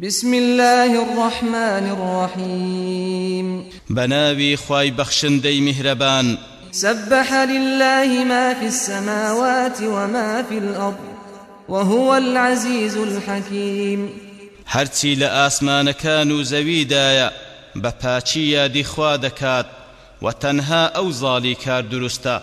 بسم الله الرحمن الرحيم. بناوي خواي بخشندي مهربان سبح لله ما في السماوات وما في الأرض وهو العزيز الحكيم. هرچی لە ئاسمانەکان و زەویدایە بە پاچی یادی خوا دەکات و تەنها ئەو زاڵی کار دروستە.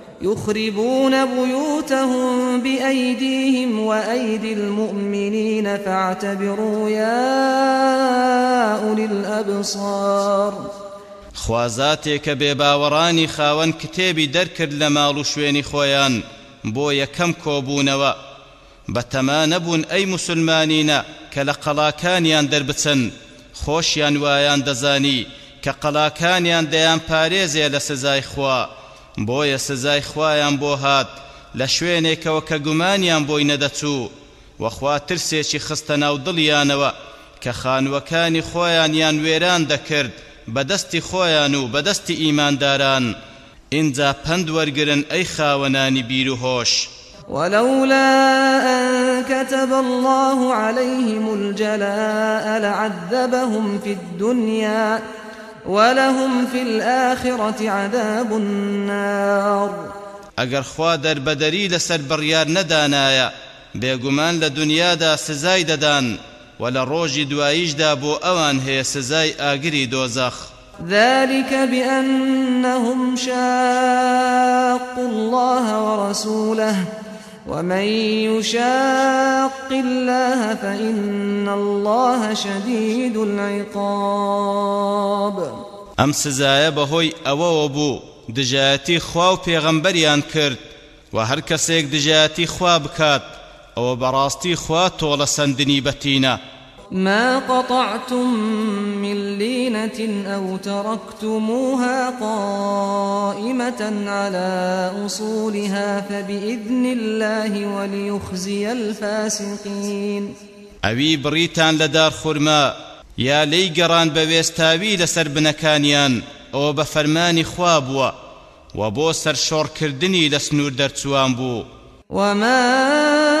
يخربون بيوتهم بأيديهم وأيدي المؤمنين فاعتبروا يا أولي الأبصار. خوازاتێکە بێباوەڕانی خاوەن کتێبی دەرکرد لە ماڵ و شوێنی خۆیان بۆ یەکەم کۆبوونەوە. بەتەما نەبوون ئەی مسلمانینە کە لە قەڵاکانیان دەربچن. خۆشیان وایان دەزانی کە قەڵاکانیان دەیان پارێزێ لە خوا. بۆیە سزای خوایان بۆ هات لە شوێنێکەوە کە گومانیان بۆی نەدەچوو. وەخوا ترسێکی خستە ناو دڵیانەوە کە خانوەکانی خۆیان یان وێران دەکرد بەدەستی خۆیان و بەدەستی ئیمانداران. ئینجا پند وەرگرن ئەی خاوەنانی بیر و هۆش. ولولا أن كتب الله عليهم الجلاء لعذبهم في الدنيا ولهم في الآخرة عذاب النار. ئەگەر خوا دەربەدەری لەسەر بڕیار نەدانایە بێگومان لە دنیادا سزای دەدان و لە ڕۆژی دواییشدا بۆ ئەوان هەیە سزای ئاگری دۆزەخ. ذلك بأنهم شاقوا الله ورسوله ومن يشاق الله فإن الله شديد العقاب ئەم سزایە بەهۆی ئەوەوە بوو دژایەتی خوا و پێغەمبەریان کرد و هەر کەسێک دژایەتی خوا بکات ئەوە بەڕاستی خوا تۆڵە سندنی بەتینە. ما قطعتم من لينة أو تركتموها قائمة على أصولها فبإذن الله وليخزي الفاسقين. ئەوی بڕیتان لە دار خورما یا لی گەڕان بە وێستاوی لەسەر بنەکانیان ئەوە بە فەرمانی خوا بووە و بۆ سەر شۆڕکردنی لە سنوور دەرچوان بوو وما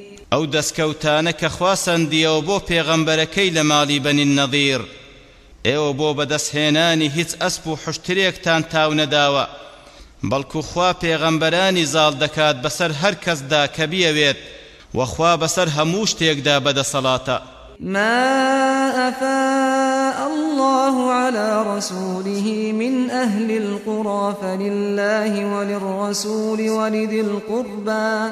ئەو دەستکەوتانە کە خواسەندیەوە بۆ پێغەمبەرەکەی لە ماڵی بەنین نەظیر. ئێوە بۆ بەدەستهێنانی هیچ ئەسپ و حشترێکتان تاو نەداوە. بەڵکو خوا پێغەمبەرانی زاڵ دەکات بەسەر هەر کەسدا کە بیەوێت وەخوا بەسەر هەموو شتێکدا بەدەسەڵاتە. ما أفاء الله على رسوله من أهل القرى فلله وللرسول ولذي القربى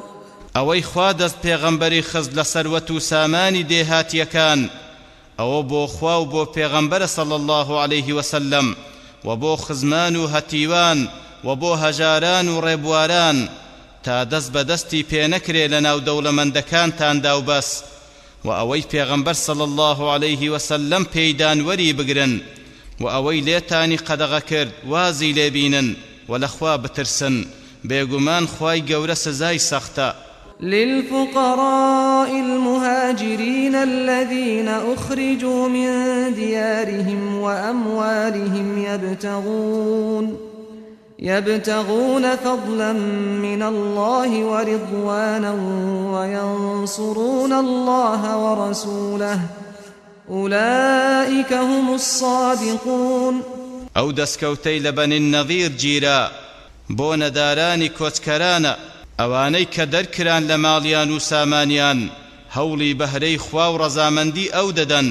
ئەوەی خوا دەست پێغەمبەری خست لە سەروەت و سامانی دێهاتیەکان. ئەوە بۆ خوا و بۆ پێغەمبەرە سەڵ الله عليه وسلم و بۆ خزمان و هەتیوان و بۆ هەژاران و ڕێبواران تا دەست بە دەستی پێنەکرێ لە ناو دەوڵەمەندەکانتاندا و بەس و ئەوەی پێغەمبەر سەڵ الله عليه وسلم پێیدانوەری بگرن و ئەوەی لێتانی قەدەغە کرد وازی لێبینن و لەخوا بترسن. بێگومان خوای گەورە سزای سەختە. للفقراء المهاجرين الذين أخرجوا من ديارهم وأموالهم يبتغون يبتغون فضلا من الله ورضوانا وينصرون الله ورسوله. أولئك هم الصادقون. أو دسكوتي لبن النظير جيرا بون داراني كوتكرانا ئەوانەی کە دەرکران لە ماڵیان و سامانیان هەوڵی بەهرەی خوا و ڕەزامەندی ئەو دەدەن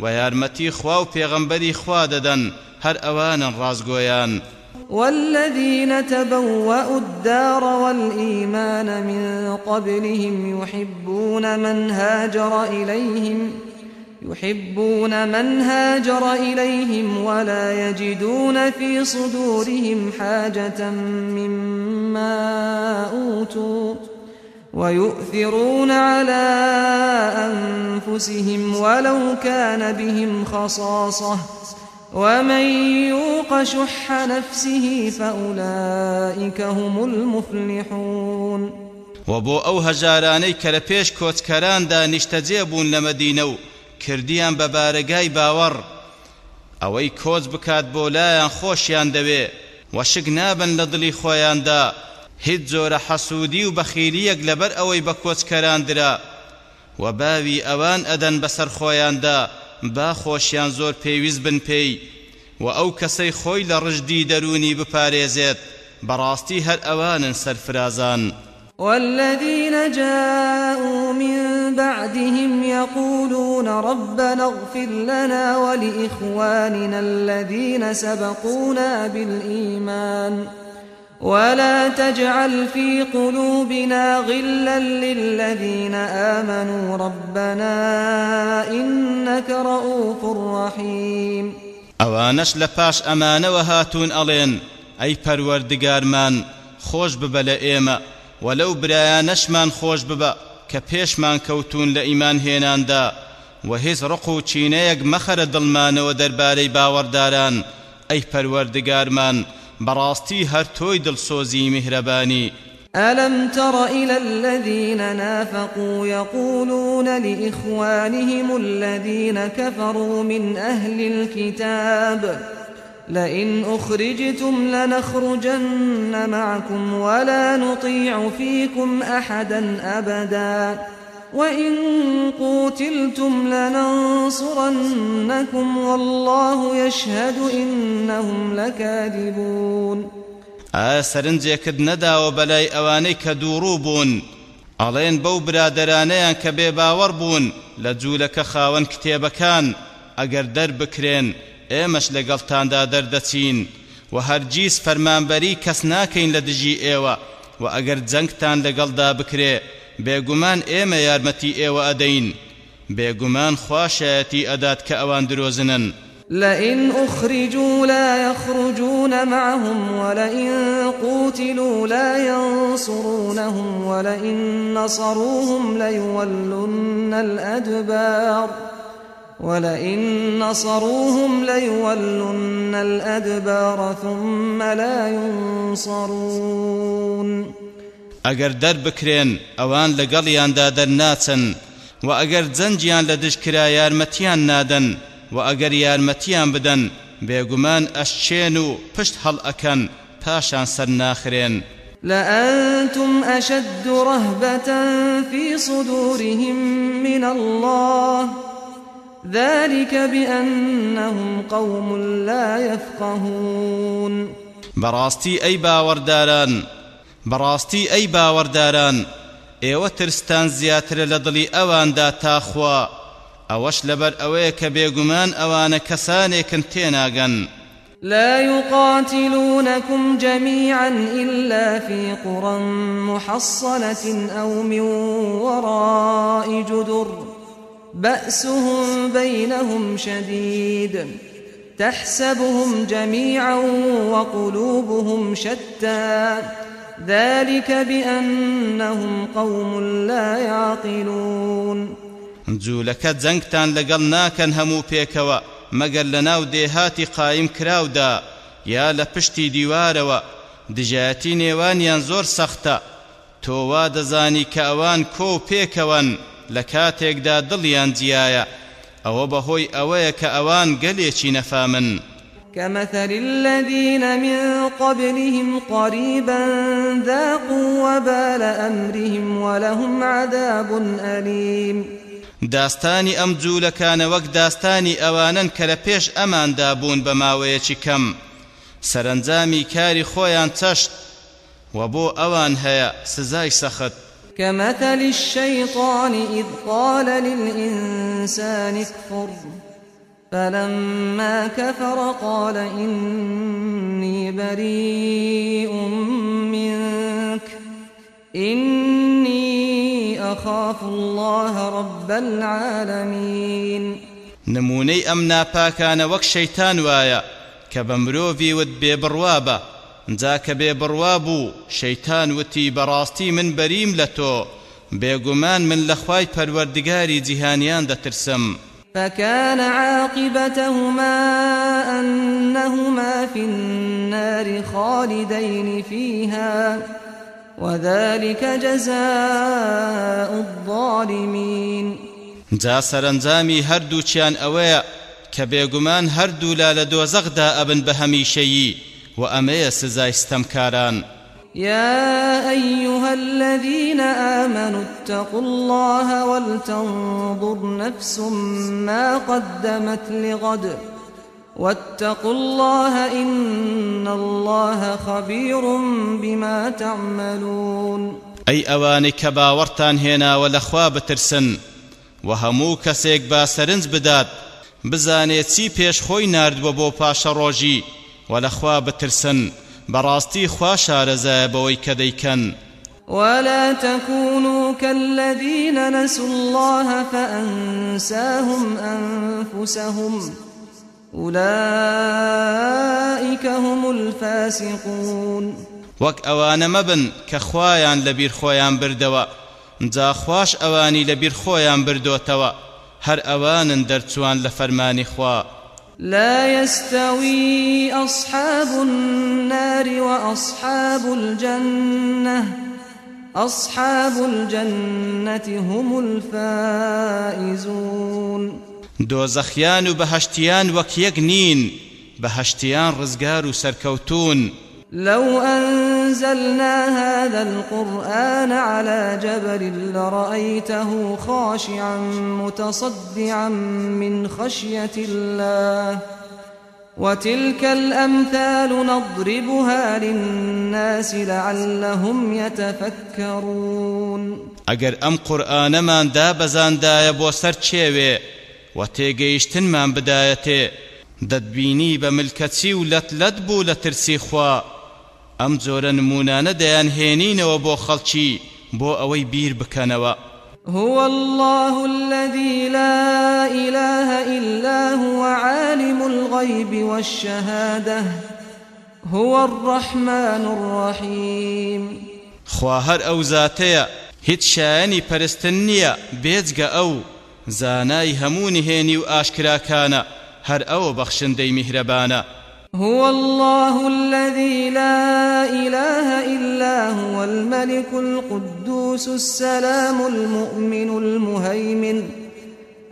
و خوا و خوا دەدەن هەر ئەوانن ڕازگۆیان. والذين تبوأوا الدار والإيمان من قبلهم يحبون من هاجر إليهم يحبون من هاجر إليهم ولا يجدون في صدورهم حاجة مما أوتوا ويؤثرون على أنفسهم ولو كان بهم خصاصة ومن يوق شح نفسه فأولئك هم المفلحون وبو أو هجاراني كرپيش كوتكران دا نشتجيبون لمدينو کردیان بە بارەگای باوەڕ. ئەوەی کۆچ بکات بۆ لایەن خۆشیان دەوێ وەشک نابن لە دڵی خۆیاندا. هیچ جۆرە حەسوودی و بەخیلیەک لەبەر ئەوەی بە کۆچکەراندرا. و باوی ئەوان ئەدەن بەسەر خۆیاندا با خۆشیان زۆر پێویست بن پێی. و ئەو کەسەی خۆی لە ڕژدی دەرونی بپارێزێت. بەڕاستی هەر ئەوانن سەرفرازان. والذين جاءوا من بعدهم يقولون ربنا اغفر لنا ولإخواننا الذين سبقونا بالإيمان ولا تجعل في قلوبنا غلا للذين آمنوا ربنا إنك رؤوف رحيم. ئەوانەش لە پاش ئەمانەوە هاتوون ئەڵێن ئەی پەروەردگارمان خۆش ببە لە ئێمە وەلەو برایانەشمان خۆش ببە کە پێشمان کەوتون لە ئیمان هێناندا و هیچ ڕق و چینەیەک مەخەرە دڵمانەوە دەربارەی باوەڕداران ئەی پەروەردگارمان بەڕاستی هەر تۆی میهرەبانی ألم تر إلى الذين نافقوا يقولون لإخوانهم الذين كفروا من أهل الكتاب لئن أخرجتم لنخرجن معكم ولا نطيع فيكم أحدا أبدا. وإن قوتلتم لننصرنكم والله يشهد إنهم لكاذبون ئاسەرنجێکت نەداوە بەلای ئەوانەی کە دووڕوو بوون. بەو برادەرانەیان کە بێ باوەڕ بوون لە جوولەکە خاوەن کتێبەکان ئەگەر دەربکرێن ئێمەش لەگەڵتاندا دەردەچین. و هەرگیز فەرمانبەری کەس ناکەین لە دژی ئێوە لەگەڵدا بکرێ بێگومان ئێمە یارمەتی ئێوە ئەدەین. بێگومان خواشایەتی ئەدات کە ئەوان درۆزنن. لئن أخرجوا لا يخرجون معهم ولئن قوتلوا لا ينصرونهم ولئن نصروهم ليولن الأدبار. ولئن نصروهم ليولن الأدبار ثم لا ينصرون. ئەگەر دەربکرێن ئەوان لەگەڵیاندا دەرناچن و ئەگەر جەنجیان لە دژکرا یارمەتیان نادەن و ئەگەر یارمەتیان بدەن بێگومان ئەشچێن و پشت هەڵ ئەکەن پاشان سەر ناخرێن. لأنتم أشد رهبة في صدورهم من الله. ذلك بأنهم قوم لا يفقهون. بەڕاستی ئەی باوەڕداران بەڕاستی ئەی باوەڕداران ئێوە ترستان زیاترە لە دڵی ئەواندا تا خوا. ئەوەش لەبەر ئەوەیە کە بێگومان ئەوانە کەسانێکن تێناگەن لا يقاتلونكم جميعا إلا في قرى محصنة أو من وراء جدر. بأسهم بينهم شديد. تحسبهم جميعا وقلوبهم شتى. ذلك بأنهم قوم لا يعقلون. جوولەکە جەنگتان لەگەڵ ناکەن هەموو پێکەوە مەگەر لە ناو دێهاتی قایم کراودا یا لە پشتی دیوارەوە. دژایەتی نێوانیان زۆر سەختە. تۆوا دەزانی کە ئەوان کۆ پێکەوەن لە کاتێکدا دڵیان جیایە. ئەوە بەهۆی ئەوەیە کە ئەوان گەلێکی نەفامن. كمثل الذين من قبلهم قريبا ذاقوا وبال أمرهم ولهم عذاب أليم. داستانی ئەم جوولەکانە وەک داستانی ئەوانن کە لە پێش ئەماندا بوون بە ماوەیەکی کەم. سەرنجامی کاری خۆیان چەشت و بۆ ئەوان هەیە سزای سەخت. كمثل الشيطان إذ قال للإنسان اكفر. فلما كفر قال إني بريء منك. إني أخاف الله رب العالمين. نمونەی ئەم ناپاکانە وەک شەیتان وایە کە بە وت بێبڕوا بە جا شەیتان وتی بەڕاستی من بەریم لە تۆ. بێگومان من لە خوای پەروەردگاری جیهانیان دەترسم. فكان عاقبتهما أنهما في النار خالدين فيها وذلك جزاء الظالمين. جا سەرنجامی هەردووچیان ئەوەیە کە بێگومان هەردوو لا لە دۆزەقدا ئەبن بە هەمیشەیی و ئەمەیە سزای يا أيها الذين آمنوا اتقوا الله ولتنظر نفس ما قدمت لغد. واتقوا الله إن الله خبير بما تعملون. أي أواني كباورتان هنا ولخوا بترسن وهمو كسيك باسرنز بدات بزانێت چی پێش خۆی نردووە بۆ پاشە ڕۆژی و لەخوا بترسن بەڕاستی خوا شارەزایە بەوەی کە دەیکەن ولا تكونوا كالذين نسوا الله فأنساهم أنفسهم. أولئك هم الفاسقون. وەک ئەوانە مەبن کە خوایان لەبیر خۆیان بردەوە. جا خوش ئەوانی لەبیر خۆیان بردوتەوە. هەر ئەوانن دەرچوان لە فەرمانی خوا. لا يستوي أصحاب النار وأصحاب الجنة. أصحاب الجنة هم الفائزون. دۆزەخیان و بەهشتیان وەک یەک نین لو أنزلنا هذا القرآن على جبل لرأيته خاشعا متصدعا من خشية الله. وتلك الأمثال نضربها للناس لعلهم يتفكرون. ئەگەر ئەم قورآنەمان دابەزاندایە بۆ سەر چێوێ و تێگەیشتنمان بدایەتێ دەتبینی بە ملکەچی و لەت بوو لە ترسی خوا. ئەم جۆرە نمونانە دەیانهێنینەوە بۆ خەڵکی بۆ ئەوەی بیر بکەنەوە. هو الله الذي لا إله إلا هو عالم الغيب والشهادة. هو الرحمن الرحيم. خواهر أو ذاتيا هیچ شایانی پەرستن نییە بێجگە ئەو. زانای هەموو نهێنی و ئاشکراکانە هەر ئەوە بەخشندەی میهرەبانە. هو الله الذي لا إله إلا هو الملك القدوس السلام المؤمن المهيمن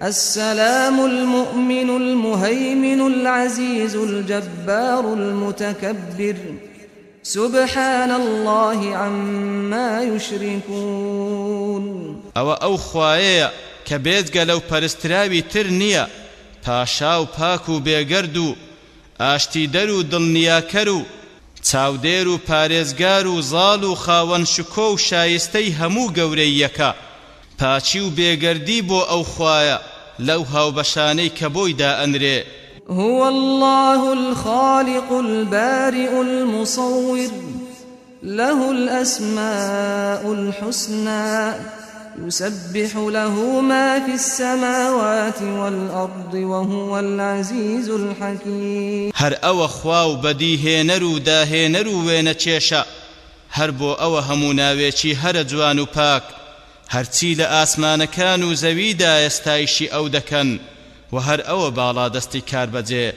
السلام المؤمن المهيمن العزيز الجبار المتكبر. سبحان الله عما يشركون. أو أو خوايا كبيت قالوا پرستراوي ترنيا پاشا و پاک و بێگەرد ئاشتی دەر و دڵنیاکەر و چاودێر و پارێزگار و زاڵ و خاوەن شکۆ و شایستەی هەموو گەورەی یەکە پاچی و بێگەردی بۆ ئەو خوایە لەو هو الله الخالق البارئ المصور له الأسماء الحسنى. يسبح له ما في السماوات والأرض وهو العزيز الحكيم. هر أو خواو بديه نرو داه نرو وين تشيشا هەر بۆ ئەو هەموو ناوێکی هەرە جوان و پاک هەرچی لە ئاسمانەکان و زەویدا ستایشی ئەو دەکەن و هەر ئەوە باڵادەستی کاربەجێ.